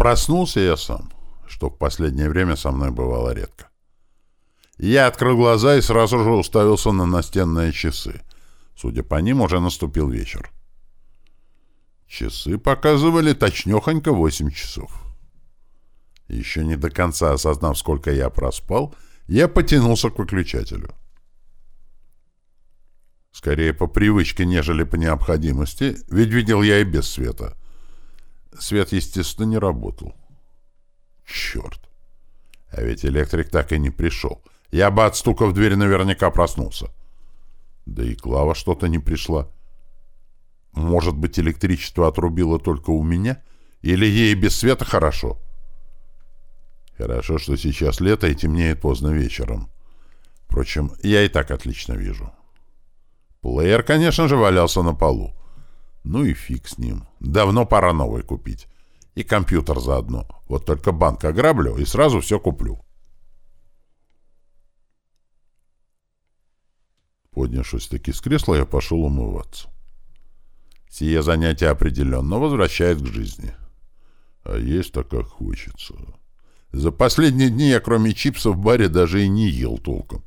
Проснулся я сам, что в последнее время со мной бывало редко. Я открыл глаза и сразу же уставился на настенные часы. Судя по ним, уже наступил вечер. Часы показывали точнёхонько восемь часов. Еще не до конца осознав, сколько я проспал, я потянулся к выключателю. Скорее по привычке, нежели по необходимости, ведь видел я и без света. Свет, естественно, не работал. Черт! А ведь электрик так и не пришел. Я бы от стука в дверь наверняка проснулся. Да и Клава что-то не пришла. Может быть, электричество отрубило только у меня? Или ей без света хорошо? Хорошо, что сейчас лето и темнеет поздно вечером. Впрочем, я и так отлично вижу. Плеер, конечно же, валялся на полу. Ну и фиг с ним. Давно пора новый купить. И компьютер заодно. Вот только банк ограблю и сразу все куплю. Поднявшись-таки с кресла, я пошел умываться. Сие занятие определенно возвращает к жизни. А есть-то как хочется. За последние дни я, кроме чипсов, в баре даже и не ел толком.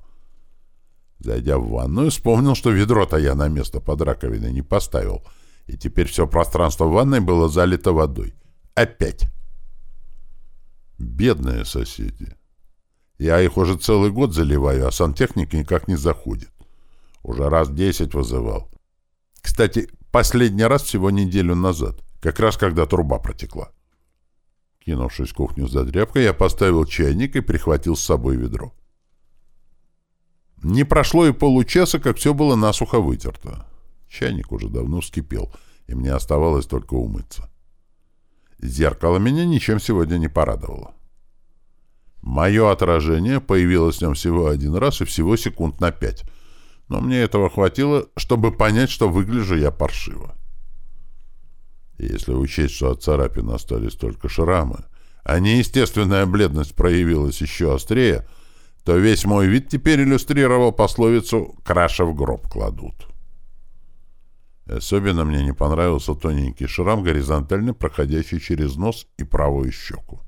Зайдя в ванную, вспомнил, что ведро-то я на место под раковиной не поставил, и теперь все пространство ванной было залито водой. Опять. Бедные соседи. Я их уже целый год заливаю, а сантехник никак не заходит. Уже раз десять вызывал. Кстати, последний раз всего неделю назад, как раз когда труба протекла. Кинувшись в кухню за тряпкой, я поставил чайник и прихватил с собой ведро. Не прошло и получаса, как все было насухо вытерто. Чайник уже давно вскипел, и мне оставалось только умыться. Зеркало меня ничем сегодня не порадовало. Мое отражение появилось в нем всего один раз и всего секунд на пять, но мне этого хватило, чтобы понять, что выгляжу я паршиво. Если учесть, что от царапин остались только шрамы, а неестественная бледность проявилась еще острее, то весь мой вид теперь иллюстрировал пословицу «краше в гроб кладут». Особенно мне не понравился тоненький шрам, горизонтально проходящий через нос и правую щеку.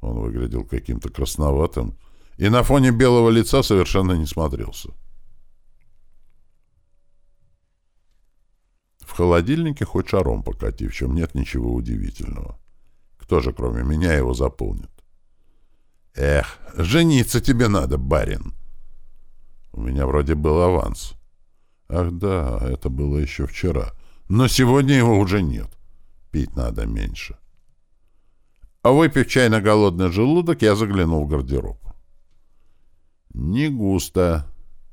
Он выглядел каким-то красноватым и на фоне белого лица совершенно не смотрелся. В холодильнике хоть шаром покати, в чем нет ничего удивительного. Кто же, кроме меня, его заполнит? Эх, жениться тебе надо, барин. У меня вроде был аванс. Ах да, это было еще вчера. Но сегодня его уже нет. Пить надо меньше. А выпив чай на голодный желудок, я заглянул в гардероб. Не густо.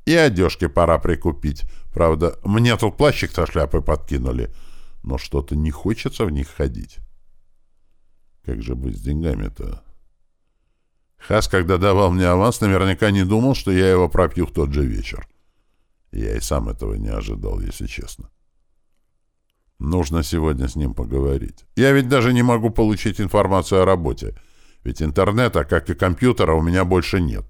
И одежки пора прикупить. Правда, мне тут плащик со шляпой подкинули, но что-то не хочется в них ходить. Как же быть с деньгами-то? Хас, когда давал мне аванс, наверняка не думал, что я его пропью в тот же вечер. Я и сам этого не ожидал, если честно. Нужно сегодня с ним поговорить. Я ведь даже не могу получить информацию о работе, ведь интернета, как и компьютера, у меня больше нет.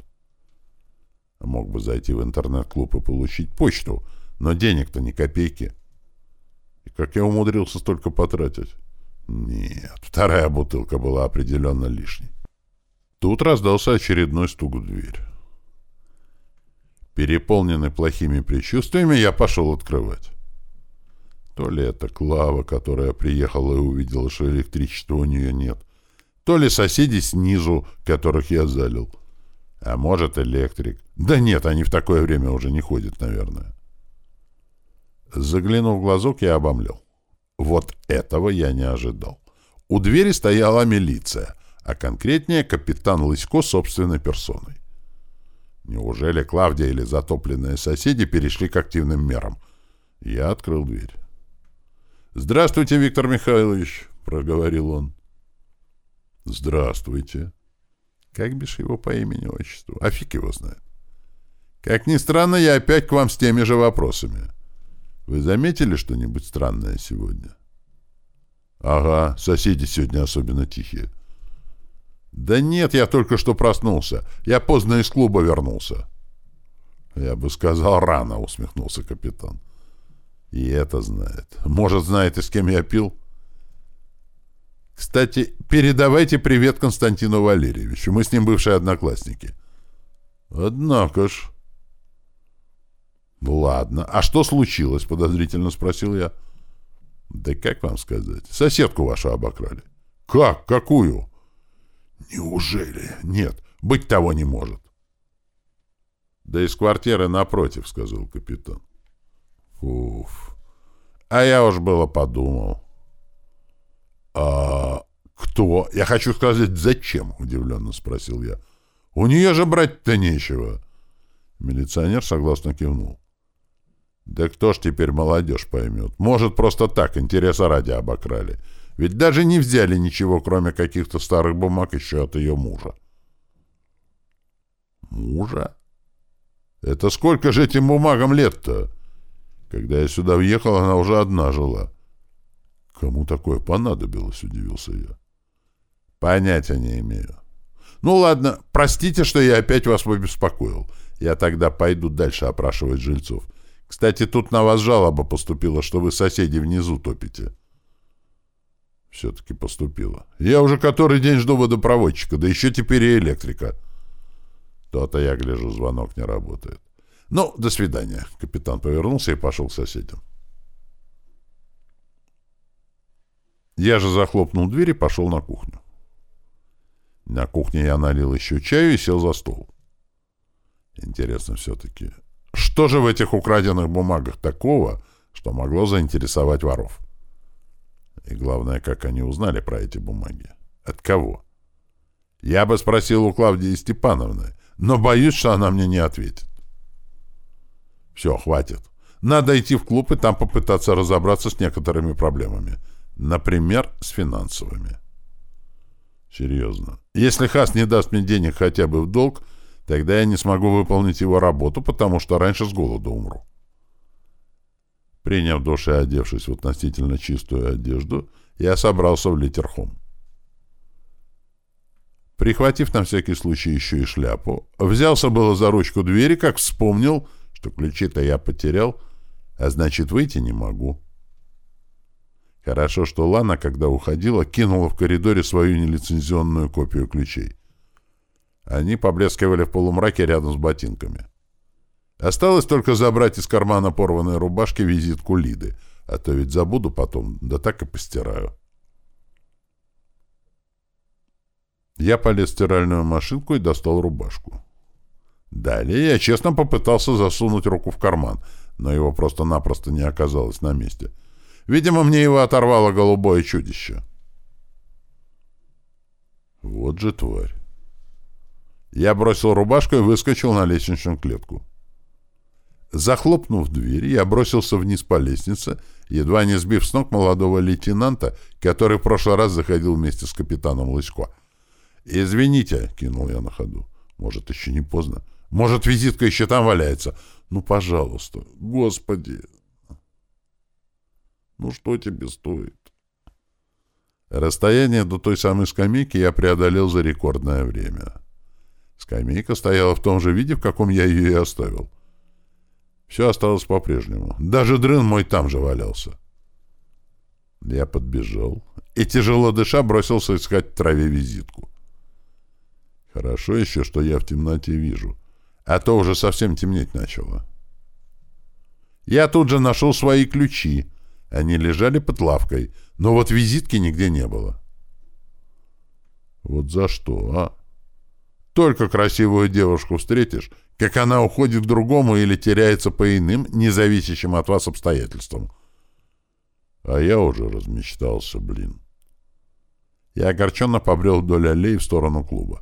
Мог бы зайти в интернет-клуб и получить почту, но денег-то ни копейки. И как я умудрился столько потратить? Нет, вторая бутылка была определенно лишней. Тут раздался очередной стук в дверь. Переполненный плохими предчувствиями, я пошел открывать. То ли это Клава, которая приехала и увидела, что электричества у нее нет, то ли соседи снизу, которых я залил. А может, электрик. Да нет, они в такое время уже не ходят, наверное. Заглянув в глазок, я обомлел. Вот этого я не ожидал. У двери стояла милиция, а конкретнее капитан Лысько собственной персоной. Неужели Клавдия или затопленные соседи перешли к активным мерам? Я открыл дверь. «Здравствуйте, Виктор Михайлович», — проговорил он. «Здравствуйте». Как бишь его по имени-отчеству? А фиг его знает. Как ни странно, я опять к вам с теми же вопросами. Вы заметили что-нибудь странное сегодня? Ага, соседи сегодня особенно тихие. Да нет, я только что проснулся. Я поздно из клуба вернулся. Я бы сказал, рано, усмехнулся капитан. И это знает. Может, знает с кем я пил? Кстати, передавайте привет Константину Валерьевичу. Мы с ним бывшие одноклассники. Однако ж... Ладно. А что случилось? Подозрительно спросил я. Да как вам сказать? Соседку вашу обокрали. Как? Какую? Неужели? Нет, быть того не может. Да из квартиры напротив, сказал капитан. Уф. А я уж было подумал. А кто? Я хочу сказать, зачем? Удивленно спросил я. У нее же брать-то нечего. Милиционер согласно кивнул. Да кто ж теперь молодежь поймет? Может, просто так, интереса ради обокрали. Ведь даже не взяли ничего, кроме каких-то старых бумаг еще от ее мужа. Мужа? Это сколько же этим бумагам лет-то? Когда я сюда въехал, она уже одна жила. Кому такое понадобилось, удивился я. Понятия не имею. Ну ладно, простите, что я опять вас побеспокоил. Я тогда пойду дальше опрашивать жильцов. Кстати, тут на вас жалоба поступила, что вы соседи внизу топите. Все-таки поступила. Я уже который день жду водопроводчика, да еще теперь и электрика. То-то я гляжу, звонок не работает. Ну, до свидания. Капитан повернулся и пошел к соседям. Я же захлопнул дверь и пошел на кухню. На кухне я налил еще чаю и сел за стол. Интересно все-таки, что же в этих украденных бумагах такого, что могло заинтересовать воров? И главное, как они узнали про эти бумаги? От кого? Я бы спросил у Клавдии Степановны, но боюсь, что она мне не ответит. Все, хватит. Надо идти в клуб и там попытаться разобраться с некоторыми проблемами. Например, с финансовыми. Серьезно. Если Хас не даст мне денег хотя бы в долг, Тогда я не смогу выполнить его работу, потому что раньше с голоду умру. Приняв душ и одевшись в относительно чистую одежду, я собрался в литерхом. Прихватив на всякий случай еще и шляпу, взялся было за ручку двери, как вспомнил, что ключи-то я потерял, а значит, выйти не могу. Хорошо, что Лана, когда уходила, кинула в коридоре свою нелицензионную копию ключей. Они поблескивали в полумраке рядом с ботинками. Осталось только забрать из кармана порванной рубашки визитку Лиды, а то ведь забуду потом, да так и постираю. Я полез в стиральную машинку и достал рубашку. Далее я честно попытался засунуть руку в карман, но его просто-напросто не оказалось на месте. Видимо, мне его оторвало голубое чудище. Вот же тварь. Я бросил рубашку и выскочил на лестничную клетку. Захлопнув дверь, я бросился вниз по лестнице, едва не сбив с ног молодого лейтенанта, который в прошлый раз заходил вместе с капитаном Лысько. «Извините», — кинул я на ходу. «Может, еще не поздно? Может, визитка еще там валяется? Ну, пожалуйста, господи!» «Ну, что тебе стоит?» Расстояние до той самой скамейки я преодолел за рекордное время. Скамейка стояла в том же виде, в каком я ее и оставил. Все осталось по-прежнему. Даже дрын мой там же валялся. Я подбежал и, тяжело дыша, бросился искать в траве визитку. Хорошо еще, что я в темноте вижу, а то уже совсем темнеть начало. Я тут же нашел свои ключи. Они лежали под лавкой, но вот визитки нигде не было. Вот за что, а? Только красивую девушку встретишь, как она уходит к другому или теряется по иным, независящим от вас обстоятельствам. А я уже размечтался, блин. Я огорченно побрел вдоль аллеи в сторону клуба.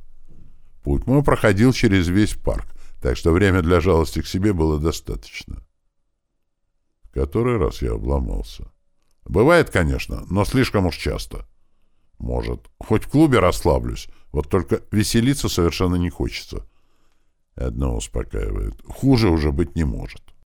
Путь мой проходил через весь парк, так что время для жалости к себе было достаточно. В который раз я обломался. Бывает, конечно, но слишком уж часто. Может, хоть в клубе расслаблюсь, вот только веселиться совершенно не хочется. Одно успокаивает. Хуже уже быть не может.